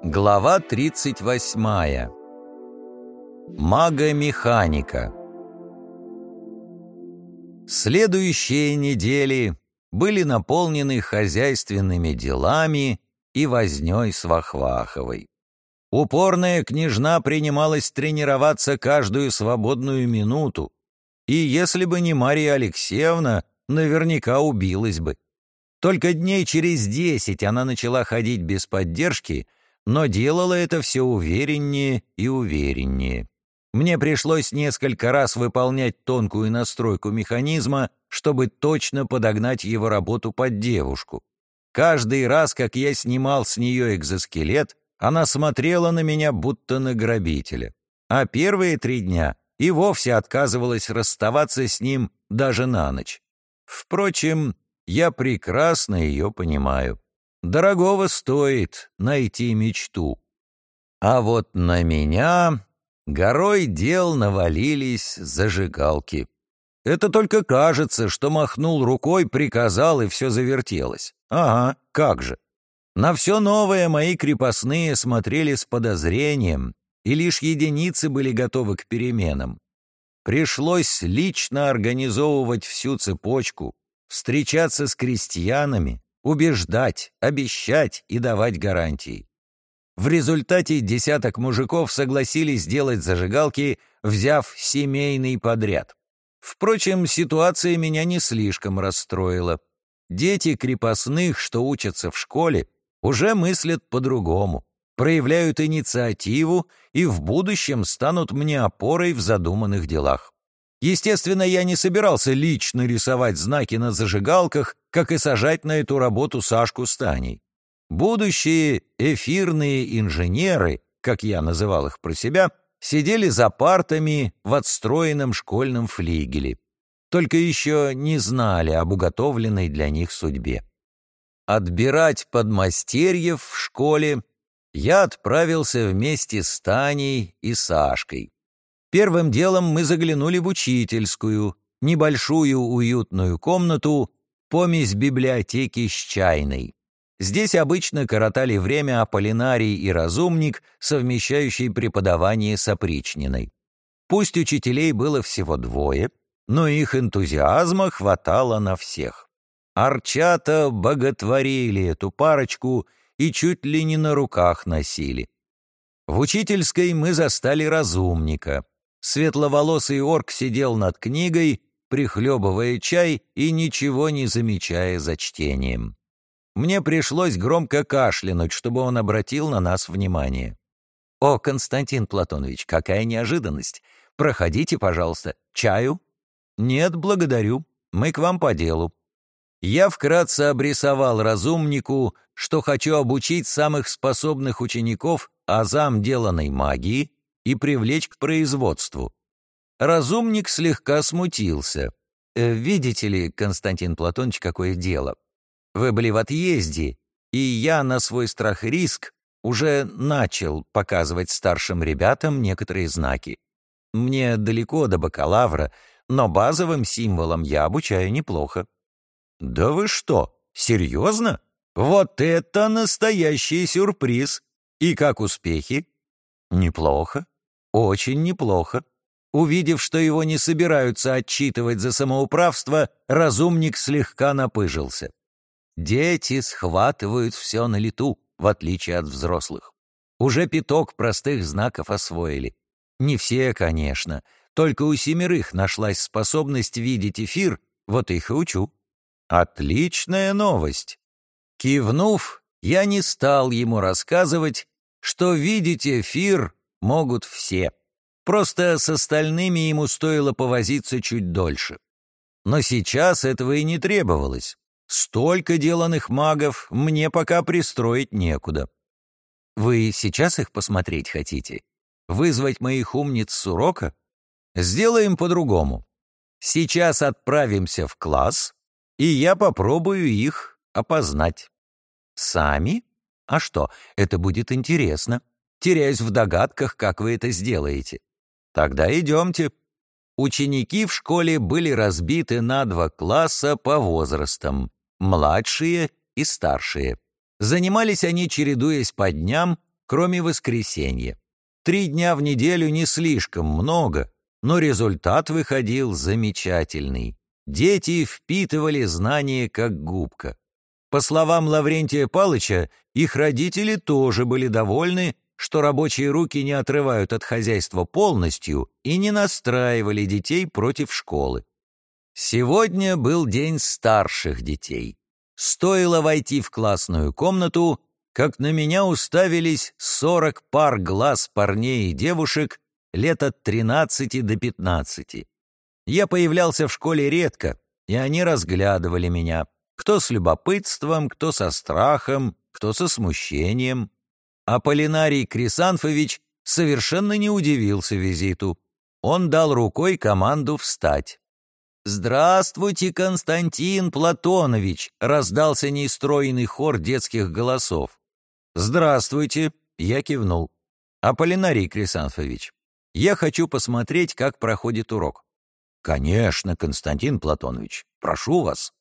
Глава 38. Мага-механика. Следующие недели были наполнены хозяйственными делами и вознёй с Вахваховой. Упорная княжна принималась тренироваться каждую свободную минуту, и если бы не Мария Алексеевна, наверняка убилась бы. Только дней через десять она начала ходить без поддержки — но делала это все увереннее и увереннее. Мне пришлось несколько раз выполнять тонкую настройку механизма, чтобы точно подогнать его работу под девушку. Каждый раз, как я снимал с нее экзоскелет, она смотрела на меня, будто на грабителя. А первые три дня и вовсе отказывалась расставаться с ним даже на ночь. Впрочем, я прекрасно ее понимаю. Дорогого стоит найти мечту. А вот на меня горой дел навалились зажигалки. Это только кажется, что махнул рукой, приказал, и все завертелось. Ага, как же. На все новое мои крепостные смотрели с подозрением, и лишь единицы были готовы к переменам. Пришлось лично организовывать всю цепочку, встречаться с крестьянами, убеждать, обещать и давать гарантии. В результате десяток мужиков согласились сделать зажигалки, взяв семейный подряд. Впрочем, ситуация меня не слишком расстроила. Дети крепостных, что учатся в школе, уже мыслят по-другому, проявляют инициативу и в будущем станут мне опорой в задуманных делах. Естественно, я не собирался лично рисовать знаки на зажигалках, как и сажать на эту работу Сашку с Таней. Будущие эфирные инженеры, как я называл их про себя, сидели за партами в отстроенном школьном флигеле. Только еще не знали об уготовленной для них судьбе. Отбирать подмастерьев в школе я отправился вместе с Таней и Сашкой. Первым делом мы заглянули в учительскую, небольшую уютную комнату, помесь библиотеки с чайной. Здесь обычно коротали время Аполлинарий и Разумник, совмещающий преподавание с опричниной. Пусть учителей было всего двое, но их энтузиазма хватало на всех. Арчата боготворили эту парочку и чуть ли не на руках носили. В учительской мы застали разумника. Светловолосый орк сидел над книгой, прихлебывая чай и ничего не замечая за чтением. Мне пришлось громко кашлянуть, чтобы он обратил на нас внимание. «О, Константин Платонович, какая неожиданность! Проходите, пожалуйста. Чаю?» «Нет, благодарю. Мы к вам по делу». Я вкратце обрисовал разумнику, что хочу обучить самых способных учеников азам деланной магии и привлечь к производству. Разумник слегка смутился. «Э, «Видите ли, Константин Платонович, какое дело? Вы были в отъезде, и я на свой страх и риск уже начал показывать старшим ребятам некоторые знаки. Мне далеко до бакалавра, но базовым символам я обучаю неплохо». «Да вы что, серьезно? Вот это настоящий сюрприз! И как успехи?» «Неплохо. Очень неплохо. Увидев, что его не собираются отчитывать за самоуправство, разумник слегка напыжился. Дети схватывают все на лету, в отличие от взрослых. Уже пяток простых знаков освоили. Не все, конечно. Только у семерых нашлась способность видеть эфир, вот их и учу. Отличная новость. Кивнув, я не стал ему рассказывать, что видеть эфир могут все. Просто с остальными ему стоило повозиться чуть дольше. Но сейчас этого и не требовалось. Столько деланных магов мне пока пристроить некуда. Вы сейчас их посмотреть хотите? Вызвать моих умниц с урока? Сделаем по-другому. Сейчас отправимся в класс, и я попробую их опознать. Сами? А что, это будет интересно теряюсь в догадках, как вы это сделаете. Тогда идемте. Ученики в школе были разбиты на два класса по возрастам — младшие и старшие. Занимались они, чередуясь по дням, кроме воскресенья. Три дня в неделю не слишком много, но результат выходил замечательный. Дети впитывали знания как губка. По словам Лаврентия Палыча, их родители тоже были довольны, что рабочие руки не отрывают от хозяйства полностью и не настраивали детей против школы. Сегодня был день старших детей. Стоило войти в классную комнату, как на меня уставились сорок пар глаз парней и девушек лет от тринадцати до пятнадцати. Я появлялся в школе редко, и они разглядывали меня, кто с любопытством, кто со страхом, кто со смущением. А Полинарий Крисанфович совершенно не удивился визиту. Он дал рукой команду встать. «Здравствуйте, Константин Платонович!» — раздался нестройный хор детских голосов. «Здравствуйте!» — я кивнул. «Аполлинарий Крисанфович, я хочу посмотреть, как проходит урок». «Конечно, Константин Платонович, прошу вас».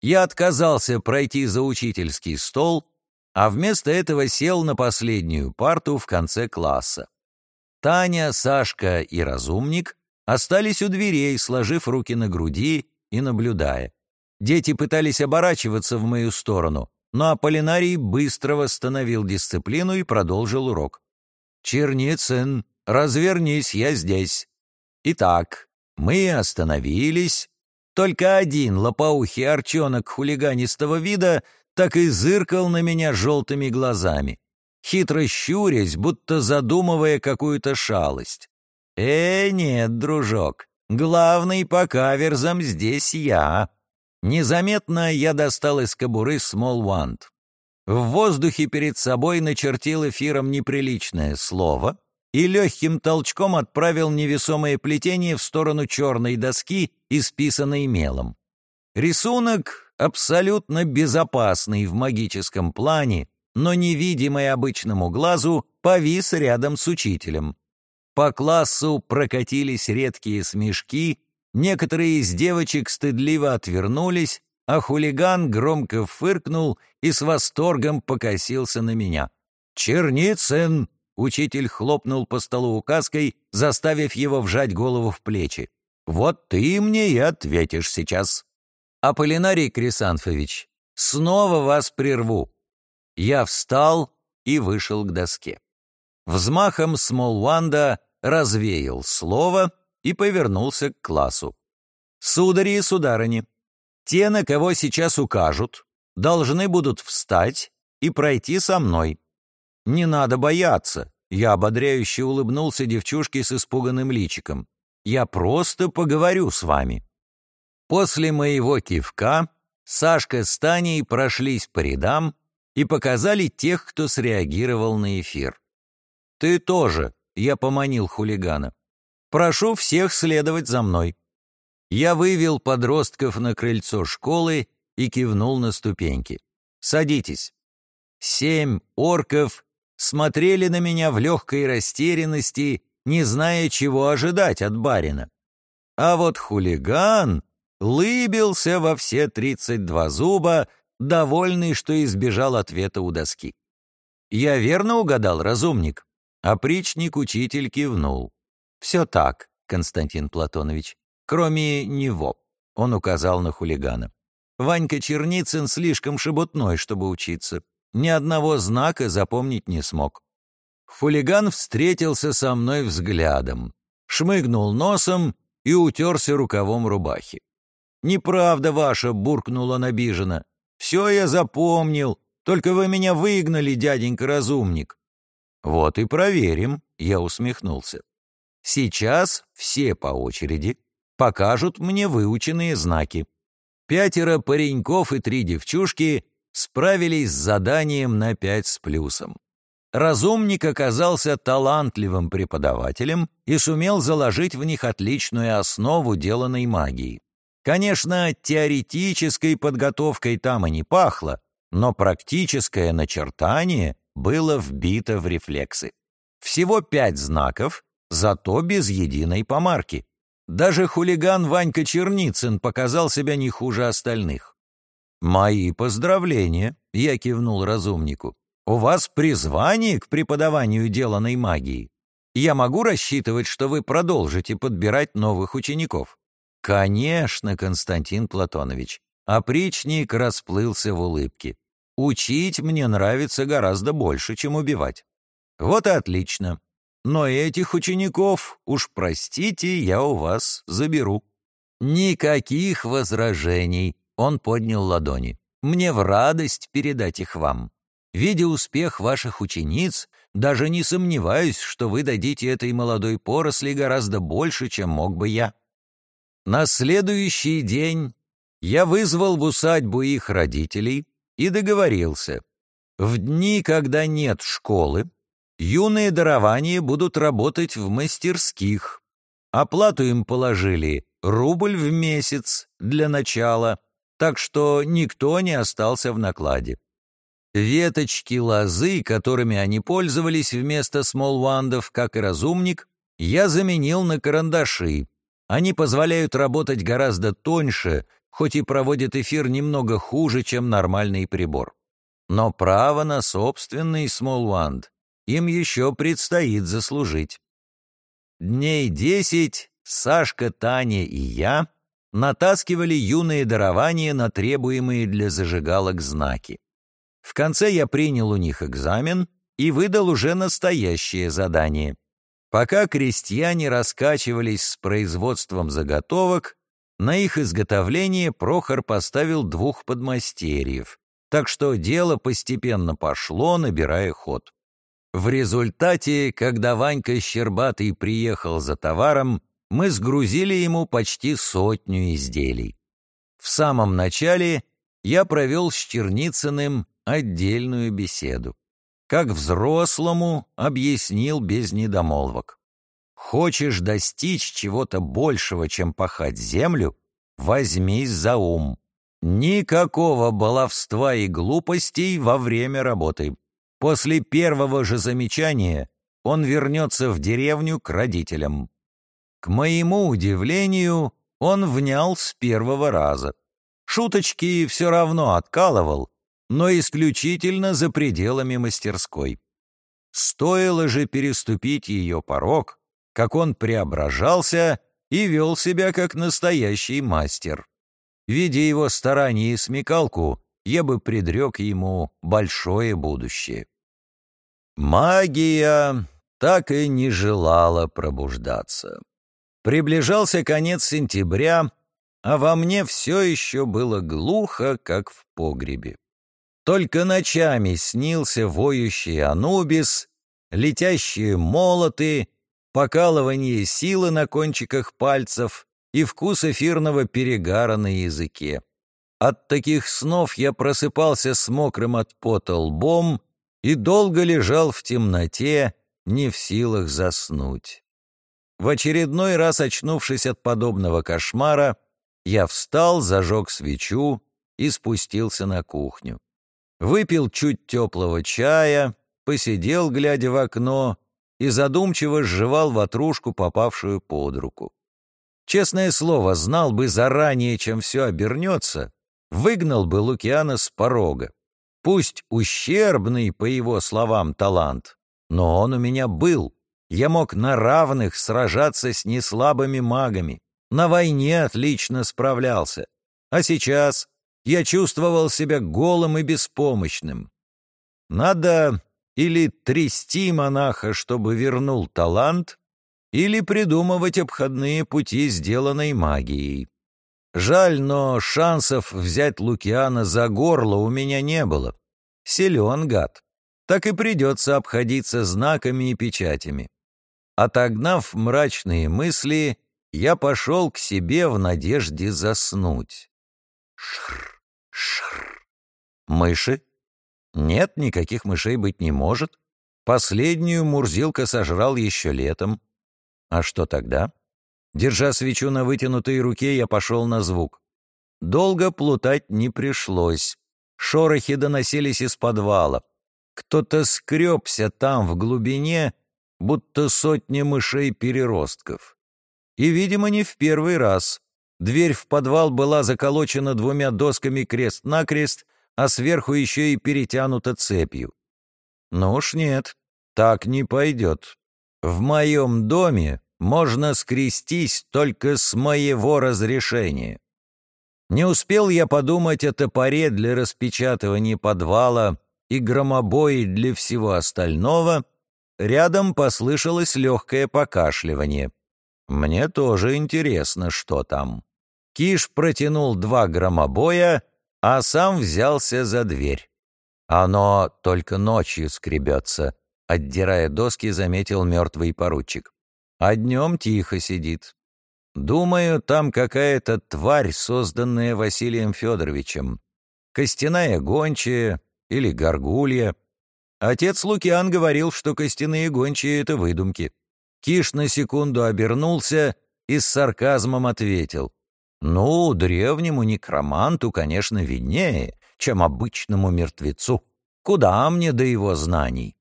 Я отказался пройти за учительский стол, а вместо этого сел на последнюю парту в конце класса. Таня, Сашка и Разумник остались у дверей, сложив руки на груди и наблюдая. Дети пытались оборачиваться в мою сторону, но Аполлинарий быстро восстановил дисциплину и продолжил урок. «Черницын, развернись, я здесь». Итак, мы остановились. Только один лопоухий арчонок хулиганистого вида так и зыркал на меня желтыми глазами, хитро щурясь, будто задумывая какую-то шалость. «Э, нет, дружок, главный по каверзам здесь я». Незаметно я достал из кобуры Small Wand. В воздухе перед собой начертил эфиром неприличное слово и легким толчком отправил невесомое плетение в сторону черной доски, исписанной мелом. Рисунок абсолютно безопасный в магическом плане, но невидимый обычному глазу, повис рядом с учителем. По классу прокатились редкие смешки, некоторые из девочек стыдливо отвернулись, а хулиган громко фыркнул и с восторгом покосился на меня. «Черницын!» — учитель хлопнул по столу указкой, заставив его вжать голову в плечи. «Вот ты мне и ответишь сейчас». «Аполлинарий Крисанфович, снова вас прерву». Я встал и вышел к доске. Взмахом Смолванда развеял слово и повернулся к классу. «Судари и сударыни, те, на кого сейчас укажут, должны будут встать и пройти со мной. Не надо бояться», — я ободряюще улыбнулся девчушке с испуганным личиком. «Я просто поговорю с вами». После моего кивка Сашка с Таней прошлись по рядам и показали тех, кто среагировал на эфир. «Ты тоже», — я поманил хулигана. «Прошу всех следовать за мной». Я вывел подростков на крыльцо школы и кивнул на ступеньки. «Садитесь». Семь орков смотрели на меня в легкой растерянности, не зная, чего ожидать от барина. А вот хулиган лыбился во все тридцать два зуба, довольный, что избежал ответа у доски. «Я верно угадал, разумник?» Опричник-учитель кивнул. «Все так, Константин Платонович, кроме него», — он указал на хулигана. «Ванька Черницын слишком шебутной, чтобы учиться. Ни одного знака запомнить не смог». Хулиган встретился со мной взглядом, шмыгнул носом и утерся рукавом рубахи. «Неправда ваша», — буркнул он. «Все я запомнил, только вы меня выгнали, дяденька-разумник. «Вот и проверим», — я усмехнулся. «Сейчас все по очереди покажут мне выученные знаки. Пятеро пареньков и три девчушки справились с заданием на пять с плюсом. Разумник оказался талантливым преподавателем и сумел заложить в них отличную основу деланной магии. Конечно, теоретической подготовкой там и не пахло, но практическое начертание было вбито в рефлексы. Всего пять знаков, зато без единой помарки. Даже хулиган Ванька Черницын показал себя не хуже остальных. «Мои поздравления», — я кивнул разумнику. У вас призвание к преподаванию деланной магии. Я могу рассчитывать, что вы продолжите подбирать новых учеников?» «Конечно, Константин Платонович». Опричник расплылся в улыбке. «Учить мне нравится гораздо больше, чем убивать». «Вот и отлично. Но этих учеников, уж простите, я у вас заберу». «Никаких возражений», — он поднял ладони. «Мне в радость передать их вам. Видя успех ваших учениц, даже не сомневаюсь, что вы дадите этой молодой поросли гораздо больше, чем мог бы я». На следующий день я вызвал в усадьбу их родителей и договорился. В дни, когда нет школы, юные дарования будут работать в мастерских. Оплату им положили рубль в месяц для начала, так что никто не остался в накладе. Веточки лозы, которыми они пользовались вместо смолвандов, как и разумник, я заменил на карандаши. Они позволяют работать гораздо тоньше, хоть и проводят эфир немного хуже, чем нормальный прибор. Но право на собственный смолванд им еще предстоит заслужить. Дней десять Сашка, Таня и я натаскивали юные дарования на требуемые для зажигалок знаки. В конце я принял у них экзамен и выдал уже настоящее задание. Пока крестьяне раскачивались с производством заготовок, на их изготовление Прохор поставил двух подмастерьев, так что дело постепенно пошло, набирая ход. В результате, когда Ванька Щербатый приехал за товаром, мы сгрузили ему почти сотню изделий. В самом начале я провел с Черницыным отдельную беседу. Как взрослому объяснил без недомолвок. Хочешь достичь чего-то большего, чем пахать землю, возьмись за ум. Никакого баловства и глупостей во время работы. После первого же замечания он вернется в деревню к родителям. К моему удивлению, он внял с первого раза. Шуточки все равно откалывал, но исключительно за пределами мастерской. Стоило же переступить ее порог, как он преображался и вел себя как настоящий мастер. Видя его старания и смекалку, я бы предрек ему большое будущее. Магия так и не желала пробуждаться. Приближался конец сентября, а во мне все еще было глухо, как в погребе. Только ночами снился воющий Анубис, летящие молоты, покалывание силы на кончиках пальцев и вкус эфирного перегара на языке. От таких снов я просыпался с мокрым от пота лбом и долго лежал в темноте, не в силах заснуть. В очередной раз очнувшись от подобного кошмара, я встал, зажег свечу и спустился на кухню выпил чуть теплого чая, посидел, глядя в окно, и задумчиво сживал ватрушку, попавшую под руку. Честное слово, знал бы заранее, чем все обернется, выгнал бы Лукиана с порога. Пусть ущербный, по его словам, талант, но он у меня был. Я мог на равных сражаться с неслабыми магами. На войне отлично справлялся. А сейчас я чувствовал себя голым и беспомощным. Надо или трясти монаха, чтобы вернул талант, или придумывать обходные пути сделанной магией. Жаль, но шансов взять Лукиана за горло у меня не было. Силен гад. Так и придется обходиться знаками и печатями. Отогнав мрачные мысли, я пошел к себе в надежде заснуть. Шр. Шр. Мыши? Нет, никаких мышей быть не может. Последнюю Мурзилка сожрал еще летом. А что тогда? Держа свечу на вытянутой руке, я пошел на звук. Долго плутать не пришлось. Шорохи доносились из подвала. Кто-то скребся там, в глубине, будто сотни мышей-переростков. И, видимо, не в первый раз. Дверь в подвал была заколочена двумя досками крест-накрест, а сверху еще и перетянута цепью. Ну уж нет, так не пойдет. В моем доме можно скрестись только с моего разрешения. Не успел я подумать о топоре для распечатывания подвала и громобое для всего остального, рядом послышалось легкое покашливание. Мне тоже интересно, что там. Киш протянул два громобоя, а сам взялся за дверь. Оно только ночью скребется, отдирая доски, заметил мертвый поручик. А днем тихо сидит. Думаю, там какая-то тварь, созданная Василием Федоровичем. Костяная гончая, или горгулья. Отец Лукиан говорил, что костяные гончие — это выдумки. Киш на секунду обернулся и с сарказмом ответил. «Ну, древнему некроманту, конечно, виднее, чем обычному мертвецу. Куда мне до его знаний?»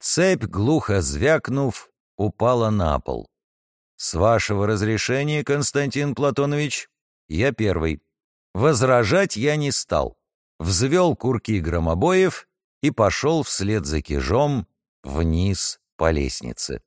Цепь, глухо звякнув, упала на пол. «С вашего разрешения, Константин Платонович, я первый. Возражать я не стал взвел курки громобоев и пошел вслед за кижом вниз по лестнице.